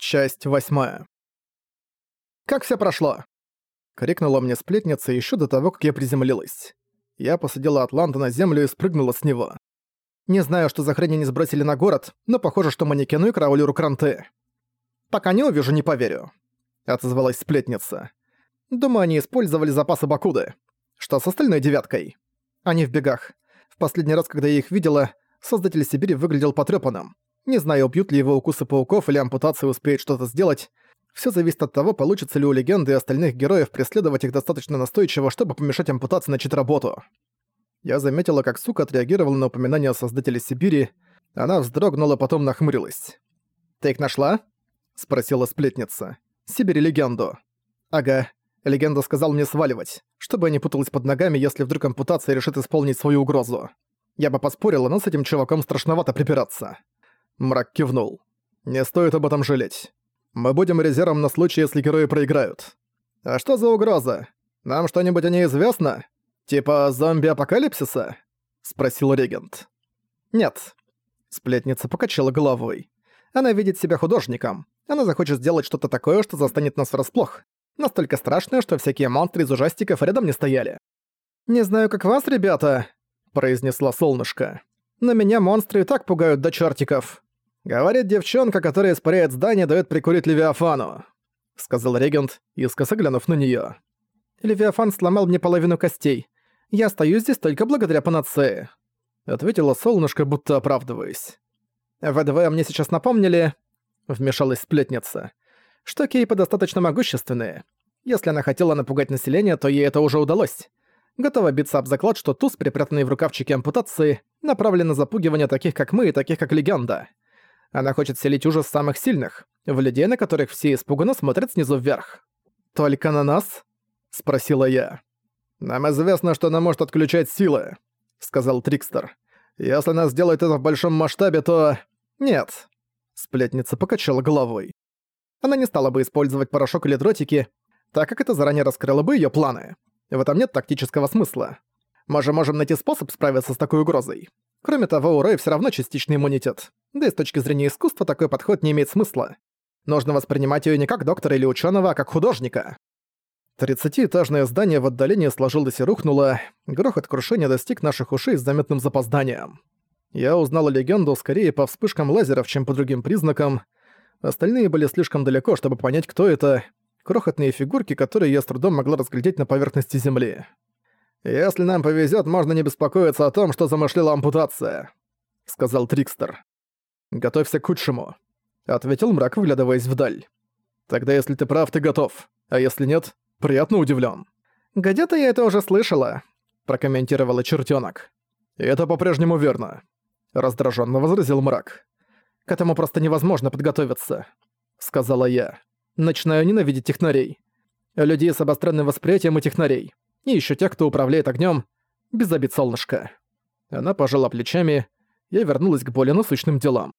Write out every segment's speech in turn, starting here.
Часть восьмая. «Как все прошло?» — крикнула мне сплетница еще до того, как я приземлилась. Я посадила Атланта на землю и спрыгнула с него. Не знаю, что за хрень они сбросили на город, но похоже, что манекену и караулеру кранты. «Пока не увижу, не поверю», — отозвалась сплетница. «Думаю, они использовали запасы Бакуды. Что с остальной девяткой?» «Они в бегах. В последний раз, когда я их видела, создатель Сибири выглядел потрёпанным. Не знаю, убьют ли его укусы пауков или ампутация успеет что-то сделать. Все зависит от того, получится ли у легенды и остальных героев преследовать их достаточно настойчиво, чтобы помешать ампутации начать работу. Я заметила, как сука отреагировала на упоминание о создателе Сибири. Она вздрогнула, потом нахмурилась. «Ты их нашла?» — спросила сплетница. «Сибири легенду». «Ага. Легенда сказал мне сваливать, чтобы я не путалась под ногами, если вдруг ампутация решит исполнить свою угрозу. Я бы поспорила, но с этим чуваком страшновато припираться». Мрак кивнул. «Не стоит об этом жалеть. Мы будем резервом на случай, если герои проиграют. А что за угроза? Нам что-нибудь о ней известно? Типа зомби-апокалипсиса?» — спросил регент. «Нет». Сплетница покачала головой. «Она видит себя художником. Она захочет сделать что-то такое, что застанет нас врасплох. Настолько страшное, что всякие монстры из ужастиков рядом не стояли. «Не знаю, как вас, ребята», — произнесла солнышко. «Но меня монстры и так пугают до чертиков. «Говорит девчонка, которая испаряет здание, дает прикурить Левиафану», — сказал регент, искоса глянув на неё. «Левиафан сломал мне половину костей. Я остаюсь здесь только благодаря панацее», — ответила солнышко, будто оправдываясь. «ВДВ мне сейчас напомнили», — вмешалась сплетница, «что кейпы достаточно могущественные. Если она хотела напугать население, то ей это уже удалось. Готова биться об заклад, что туз, припрятанный в рукавчике ампутации, направлен на запугивание таких, как мы, и таких, как Легенда. Она хочет селить ужас самых сильных, в людей, на которых все испуганно смотрят снизу вверх. «Только на нас?» — спросила я. «Нам известно, что она может отключать силы», — сказал Трикстер. «Если она сделает это в большом масштабе, то...» «Нет». Сплетница покачала головой. Она не стала бы использовать порошок или дротики, так как это заранее раскрыло бы её планы. В этом нет тактического смысла. Мы же можем найти способ справиться с такой угрозой. Кроме того, у Рэй всё равно частичный иммунитет. Да и с точки зрения искусства такой подход не имеет смысла. Нужно воспринимать её не как доктора или ученого, а как художника. Тридцатиэтажное здание в отдалении сложилось и рухнуло. Грохот крушения достиг наших ушей с заметным запозданием. Я узнала легенду скорее по вспышкам лазеров, чем по другим признакам. Остальные были слишком далеко, чтобы понять, кто это. Крохотные фигурки, которые я с трудом могла разглядеть на поверхности Земли. «Если нам повезет, можно не беспокоиться о том, что замышляла ампутация», — сказал Трикстер. «Готовься к худшему», — ответил мрак, выглядываясь вдаль. «Тогда если ты прав, ты готов, а если нет, приятно удивлен. «Где-то я это уже слышала», — прокомментировала чертенок. «И это по-прежнему верно», — раздраженно возразил мрак. «К этому просто невозможно подготовиться», — сказала я. «Начинаю ненавидеть технарей. Людей с обостренным восприятием и технарей и еще тех, кто управляет огнем, без обид солнышко. Она пожала плечами, я вернулась к более насущным делам.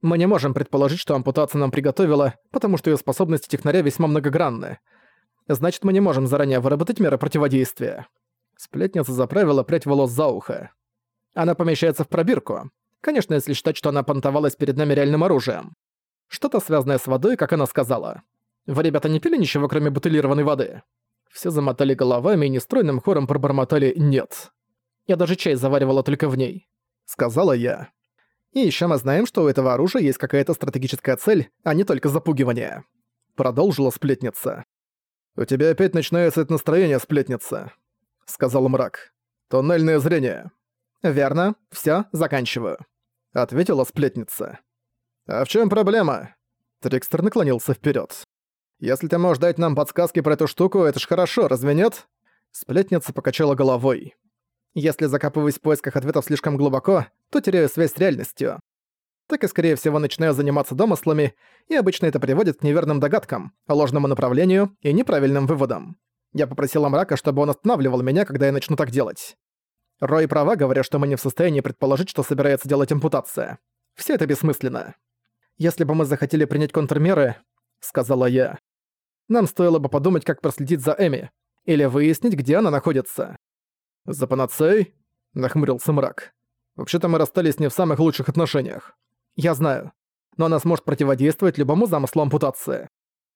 Мы не можем предположить, что ампутация нам приготовила, потому что ее способности технаря весьма многогранны. Значит, мы не можем заранее выработать меры противодействия. Сплетница заправила прядь волос за ухо. Она помещается в пробирку. Конечно, если считать, что она понтовалась перед нами реальным оружием. Что-то связанное с водой, как она сказала. Вы, ребята, не пили ничего, кроме бутылированной воды? Все замотали головами и нестройным хором пробормотали «нет». «Я даже чай заваривала только в ней», — сказала я. «И еще мы знаем, что у этого оружия есть какая-то стратегическая цель, а не только запугивание», — продолжила сплетница. «У тебя опять начинается это настроение, сплетница», — сказал мрак. «Туннельное зрение». «Верно. Всё, заканчиваю», — ответила сплетница. «А в чем проблема?» Трикстер наклонился вперед. Если ты можешь дать нам подсказки про эту штуку, это ж хорошо, разве нет?» Сплетница покачала головой. «Если закапываюсь в поисках ответов слишком глубоко, то теряю связь с реальностью. Так и, скорее всего, начинаю заниматься домыслами, и обычно это приводит к неверным догадкам, ложному направлению и неправильным выводам. Я попросила мрака, чтобы он останавливал меня, когда я начну так делать. Рой права, говоря, что мы не в состоянии предположить, что собирается делать импутация. Все это бессмысленно. Если бы мы захотели принять контрмеры, сказала я, нам стоило бы подумать, как проследить за Эми. Или выяснить, где она находится. «За панацей?» — нахмурился мрак. «Вообще-то мы расстались не в самых лучших отношениях. Я знаю. но она сможет противодействовать любому замыслу ампутации.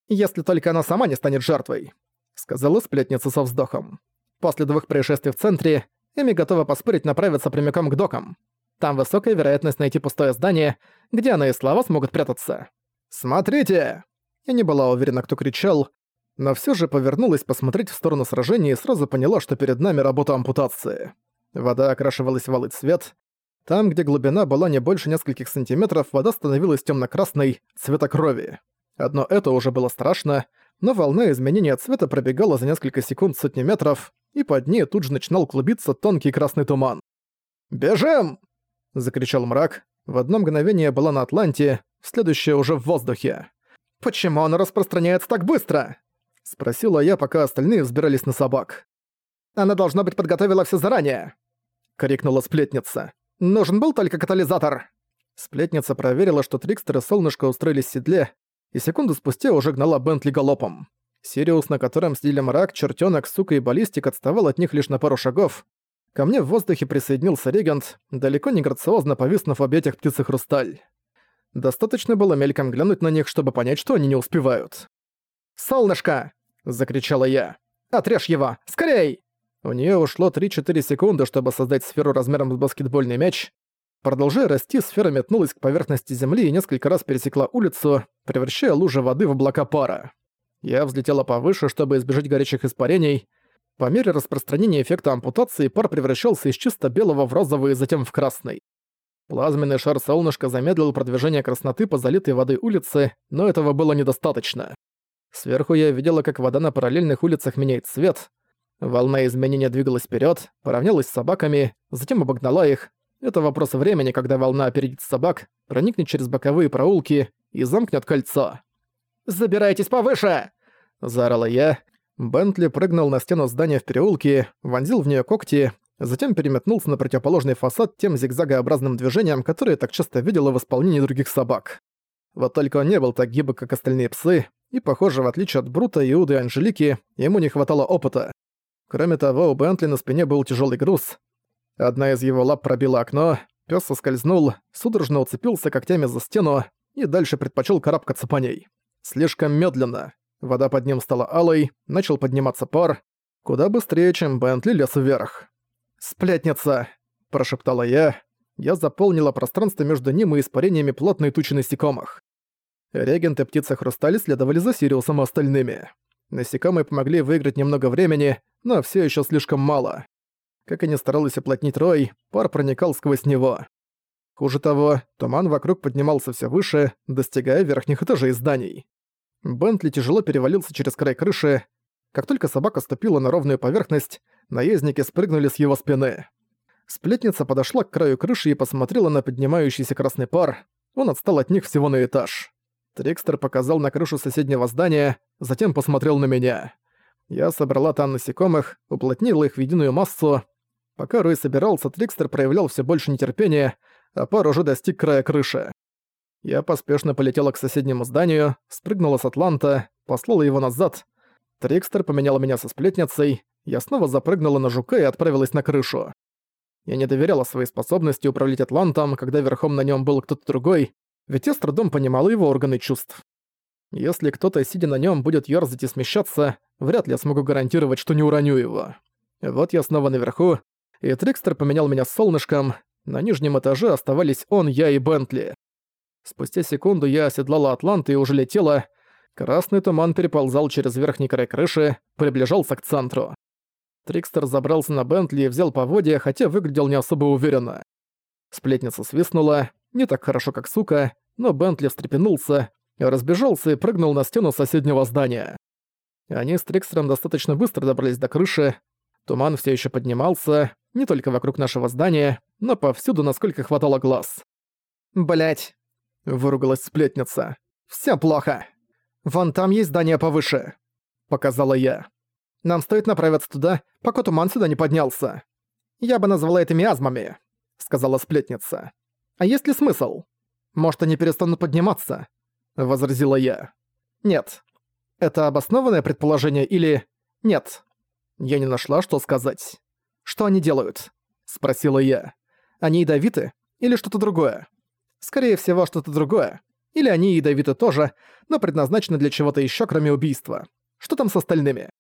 Если только она сама не станет жертвой», — сказала сплетница со вздохом. «После двух происшествий в центре Эми готова поспорить направиться прямиком к докам. Там высокая вероятность найти пустое здание, где она и Слава смогут прятаться. «Смотрите!» Я не была уверена, кто кричал, но все же повернулась посмотреть в сторону сражения и сразу поняла, что перед нами работа ампутации. Вода окрашивалась в алый цвет. Там, где глубина была не больше нескольких сантиметров, вода становилась темно-красной, цвета крови. Одно это уже было страшно, но волна изменения цвета пробегала за несколько секунд сотни метров, и под ней тут же начинал клубиться тонкий красный туман. «Бежим!» — закричал мрак. В одно мгновение была на Атланте, следующее уже в воздухе. «Почему она распространяется так быстро?» — спросила я, пока остальные взбирались на собак. «Она, должна быть, подготовила все заранее!» — крикнула сплетница. «Нужен был только катализатор!» Сплетница проверила, что Трикстер и Солнышко устроились в седле, и секунду спустя уже гнала Бентли галопом. Сириус, на котором сидели мрак, чертенок, сука и баллистик, отставал от них лишь на пару шагов. Ко мне в воздухе присоединился регент, далеко не грациозно повиснув в объятиях птицы Хрусталь. Достаточно было мельком глянуть на них, чтобы понять, что они не успевают. «Солнышко!» — закричала я. «Отрежь его! Скорей!» У нее ушло 3-4 секунды, чтобы создать сферу размером с баскетбольный мяч. Продолжая расти, сфера метнулась к поверхности земли и несколько раз пересекла улицу, превращая лужи воды в облака пара. Я взлетела повыше, чтобы избежать горячих испарений. По мере распространения эффекта ампутации пар превращался из чисто белого в розовый и затем в красный. Плазменный шар солнышка замедлил продвижение красноты по залитой водой улице, но этого было недостаточно. Сверху я видела, как вода на параллельных улицах меняет цвет. Волна изменения двигалась вперед, поравнялась с собаками, затем обогнала их. Это вопрос времени, когда волна опередит собак, проникнет через боковые проулки и замкнет кольцо. «Забирайтесь повыше!» – заорала я. Бентли прыгнул на стену здания в переулке, вонзил в нее когти, затем переметнулся на противоположный фасад тем зигзагообразным движением, которое так часто видела в исполнении других собак. Вот только он не был так гибок, как остальные псы, и, похоже, в отличие от Брута, Иуды и Анжелики, ему не хватало опыта. Кроме того, у Бентли на спине был тяжелый груз. Одна из его лап пробила окно, пес соскользнул, судорожно уцепился когтями за стену и дальше предпочел карабкаться по ней. Слишком медленно. Вода под ним стала алой, начал подниматься пар, куда быстрее, чем Бентли лез вверх. «Сплетница!» – прошептала я. Я заполнила пространство между ним и испарениями плотной тучи насекомых. Регент и птица Хрусталь следовали за Сириусом и остальными. Насекомые помогли выиграть немного времени, но все еще слишком мало. Как они старались уплотнить рой, пар проникал сквозь него. Хуже того, туман вокруг поднимался все выше, достигая верхних этажей зданий. Бентли тяжело перевалился через край крыши. Как только собака ступила на ровную поверхность, наездники спрыгнули с его спины. Сплетница подошла к краю крыши и посмотрела на поднимающийся красный пар. Он отстал от них всего на этаж. Трикстер показал на крышу соседнего здания, затем посмотрел на меня. Я собрала там насекомых, уплотнила их в единую массу. Пока Рой собирался, Трикстер проявлял все больше нетерпения, а пар уже достиг края крыши. Я поспешно полетела к соседнему зданию, спрыгнула с Атланта, послала его назад. Трикстер поменял меня со сплетницей, я снова запрыгнула на жука и отправилась на крышу. Я не доверяла своей способности управлять Атлантом, когда верхом на нем был кто-то другой, ведь я с трудом понимала его органы чувств. Если кто-то, сидя на нем, будет ёрзать и смещаться, вряд ли я смогу гарантировать, что не уроню его. Вот я снова наверху, и Трикстер поменял меня с солнышком. На нижнем этаже оставались он, я и Бентли. Спустя секунду я оседлала Атлант и уже летела. Красный туман переползал через верхний край крыши, приближался к центру. Трикстер забрался на Бентли и взял поводья, хотя выглядел не особо уверенно. Сплетница свистнула, не так хорошо, как сука, но Бентли встрепенулся, разбежался и прыгнул на стену соседнего здания. Они с Трикстером достаточно быстро добрались до крыши. Туман все еще поднимался, не только вокруг нашего здания, но повсюду, насколько хватало глаз. Блять, выругалась сплетница. «Всё плохо. Вон там есть здание повыше», — показала я. «Нам стоит направиться туда, пока туман сюда не поднялся. Я бы назвала это миазмами», — сказала сплетница. «А есть ли смысл? Может, они перестанут подниматься?» — возразила я. «Нет. Это обоснованное предположение или... Нет. Я не нашла, что сказать. Что они делают?» — спросила я. «Они ядовиты или что-то другое?» «Скорее всего, что-то другое. Или они ядовиты тоже, но предназначены для чего-то еще, кроме убийства. Что там с остальными?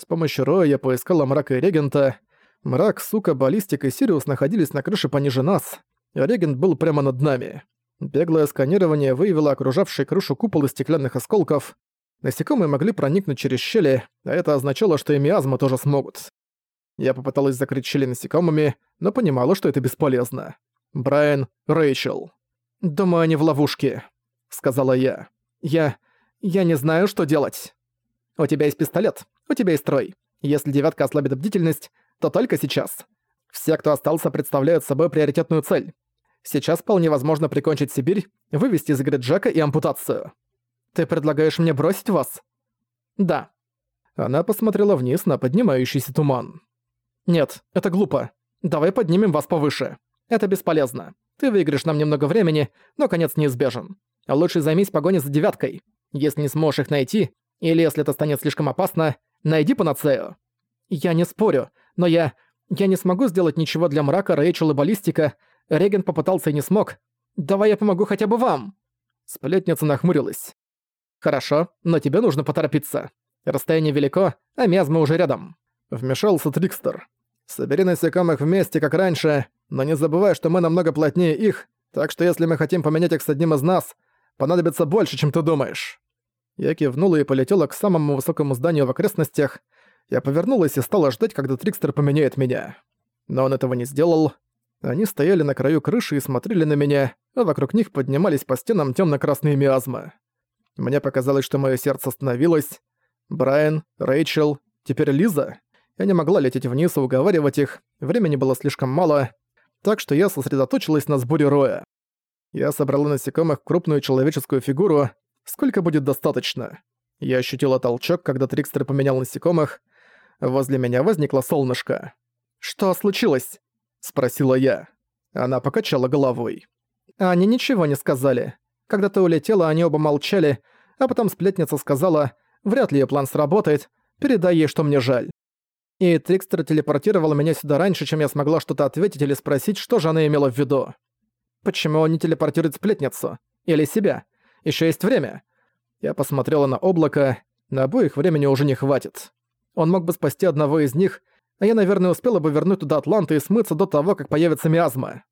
С помощью Роя я поискала Мрака и Регента. Мрак, Сука, Баллистик и Сириус находились на крыше пониже нас, а Регент был прямо над нами. Беглое сканирование выявило окружавший крышу купол из стеклянных осколков. Насекомые могли проникнуть через щели, а это означало, что и миазмы тоже смогут. Я попыталась закрыть щели насекомыми, но понимала, что это бесполезно. Брайан, Рэйчел. «Думаю, они в ловушке», — сказала я. «Я... я не знаю, что делать. У тебя есть пистолет, у тебя есть трой. Если девятка ослабит бдительность, то только сейчас. Все, кто остался, представляют собой приоритетную цель. Сейчас вполне возможно прикончить Сибирь, вывести из игры Джека и ампутацию. Ты предлагаешь мне бросить вас? Да. Она посмотрела вниз на поднимающийся туман. Нет, это глупо. Давай поднимем вас повыше. Это бесполезно. Ты выиграешь нам немного времени, но конец неизбежен. Лучше займись погоней за девяткой. Если не сможешь их найти, или если это станет слишком опасно, найди панацею. Я не спорю, но я... Я не смогу сделать ничего для мрака, Рэйчел и баллистика. Реген попытался и не смог. Давай я помогу хотя бы вам. Сплетница нахмурилась. Хорошо, но тебе нужно поторопиться. Расстояние велико, а миазма уже рядом. Вмешался Трикстер. Собери насекомых вместе, как раньше, но не забывай, что мы намного плотнее их, так что если мы хотим поменять их с одним из нас, понадобится больше, чем ты думаешь. Я кивнула и полетела к самому высокому зданию в окрестностях, я повернулась и стала ждать, когда Трикстер поменяет меня. Но он этого не сделал. Они стояли на краю крыши и смотрели на меня, а вокруг них поднимались по стенам темно-красные миазмы. Мне показалось, что мое сердце остановилось. Брайан, Рэйчел, теперь Лиза. Я не могла лететь вниз и уговаривать их, времени было слишком мало, так что я сосредоточилась на сборе роя. Я собрала насекомых в крупную человеческую фигуру, сколько будет достаточно. Я ощутила толчок, когда Трикстер поменял насекомых, Возле меня возникло солнышко. «Что случилось?» – спросила я. Она покачала головой. «Они ничего не сказали. Когда ты улетела, они оба молчали, а потом сплетница сказала, вряд ли её план сработает, передай ей, что мне жаль. И Трикстер телепортировал меня сюда раньше, чем я смогла что-то ответить или спросить, что же она имела в виду. Почему он не телепортирует сплетницу? Или себя? Ещё есть время. Я посмотрела на облако, на обоих времени уже не хватит. Он мог бы спасти одного из них, а я, наверное, успела бы вернуть туда Атланта и смыться до того, как появится миазма.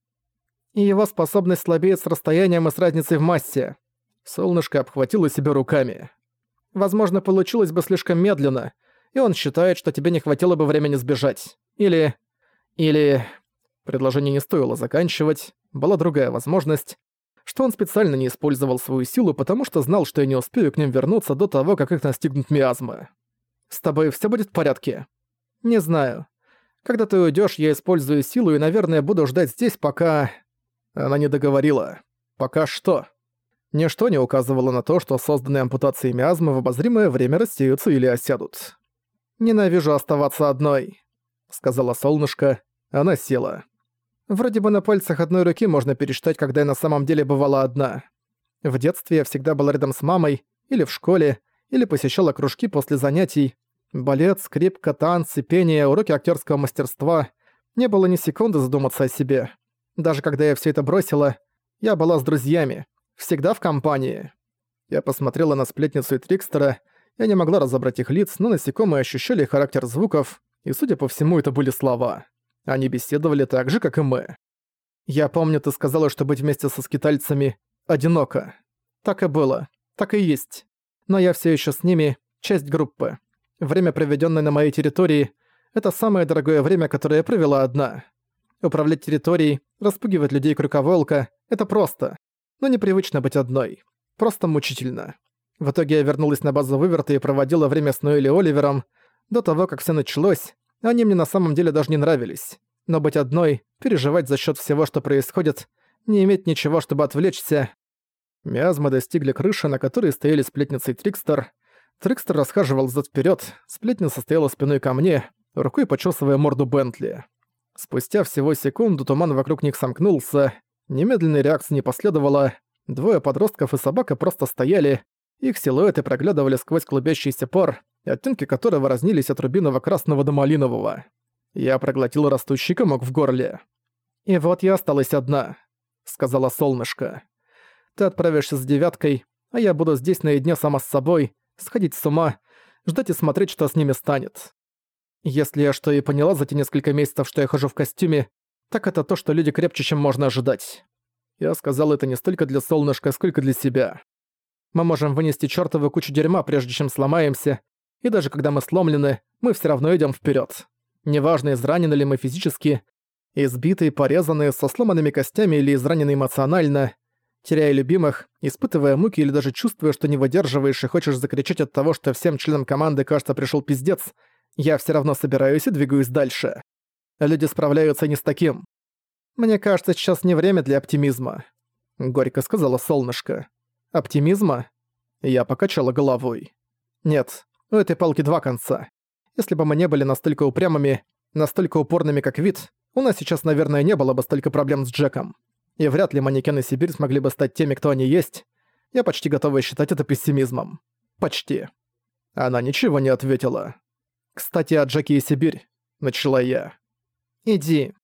И его способность слабеет с расстоянием и с разницей в массе. Солнышко обхватило себя руками. Возможно, получилось бы слишком медленно, и он считает, что тебе не хватило бы времени сбежать. Или... Или... Предложение не стоило заканчивать, была другая возможность, что он специально не использовал свою силу, потому что знал, что я не успею к ним вернуться до того, как их настигнут миазмы. С тобой все будет в порядке? Не знаю. Когда ты уйдешь, я использую силу и, наверное, буду ждать здесь, пока... Она не договорила. Пока что? Ничто не указывало на то, что созданные ампутации миазмы в обозримое время рассеются или осядут. «Ненавижу оставаться одной», — сказала солнышко. Она села. Вроде бы на пальцах одной руки можно пересчитать, когда я на самом деле бывала одна. В детстве я всегда была рядом с мамой, или в школе, или посещала кружки после занятий. Балет, скрипка, танцы, пение, уроки актерского мастерства. Не было ни секунды задуматься о себе. Даже когда я все это бросила, я была с друзьями. Всегда в компании. Я посмотрела на сплетницу и Трикстера. Я не могла разобрать их лиц, но насекомые ощущали характер звуков, и, судя по всему, это были слова. Они беседовали так же, как и мы. «Я помню, ты сказала, что быть вместе со скитальцами одиноко. Так и было. Так и есть но я все еще с ними, часть группы. Время, проведенное на моей территории, это самое дорогое время, которое я провела одна. Управлять территорией, распугивать людей крюковолка — это просто. Но непривычно быть одной. Просто мучительно. В итоге я вернулась на базу Выверта и проводила время с Ноэль и Оливером. До того, как все началось, они мне на самом деле даже не нравились. Но быть одной, переживать за счет всего, что происходит, не иметь ничего, чтобы отвлечься, Миазмы достигли крыши, на которой стояли сплетница и Трикстер. Трикстер расхаживал зад вперед, сплетница стояла спиной ко мне, рукой почесывая морду Бентли. Спустя всего секунду туман вокруг них сомкнулся, немедленной реакции не последовало, двое подростков и собака просто стояли, их силуэты проглядывали сквозь клубящийся пар, оттенки которого разнились от рубиново-красного до малинового. Я проглотил растущий комок в горле. «И вот я осталась одна», — сказала солнышко. Ты отправишься с девяткой, а я буду здесь наедине сама с собой, сходить с ума, ждать и смотреть, что с ними станет. Если я что и поняла за те несколько месяцев, что я хожу в костюме, так это то, что люди крепче, чем можно ожидать. Я сказал это не столько для солнышка, сколько для себя. Мы можем вынести чёртову кучу дерьма, прежде чем сломаемся, и даже когда мы сломлены, мы всё равно идём вперёд. Неважно, изранены ли мы физически, избитые, порезанные, со сломанными костями или изранены эмоционально, теряя любимых, испытывая муки или даже чувствуя, что не выдерживаешь и хочешь закричать от того, что всем членам команды, кажется, пришёл пиздец, я всё равно собираюсь и двигаюсь дальше. Люди справляются не с таким. «Мне кажется, сейчас не время для оптимизма», — горько сказала солнышко. «Оптимизма?» Я покачала головой. «Нет, у этой палки два конца. Если бы мы не были настолько упрямыми, настолько упорными, как вид, у нас сейчас, наверное, не было бы столько проблем с Джеком. И вряд ли манекены Сибирь смогли бы стать теми, кто они есть. Я почти готова считать это пессимизмом. Почти». Она ничего не ответила. «Кстати, о Джеке и Сибирь», — начала я. «Иди»,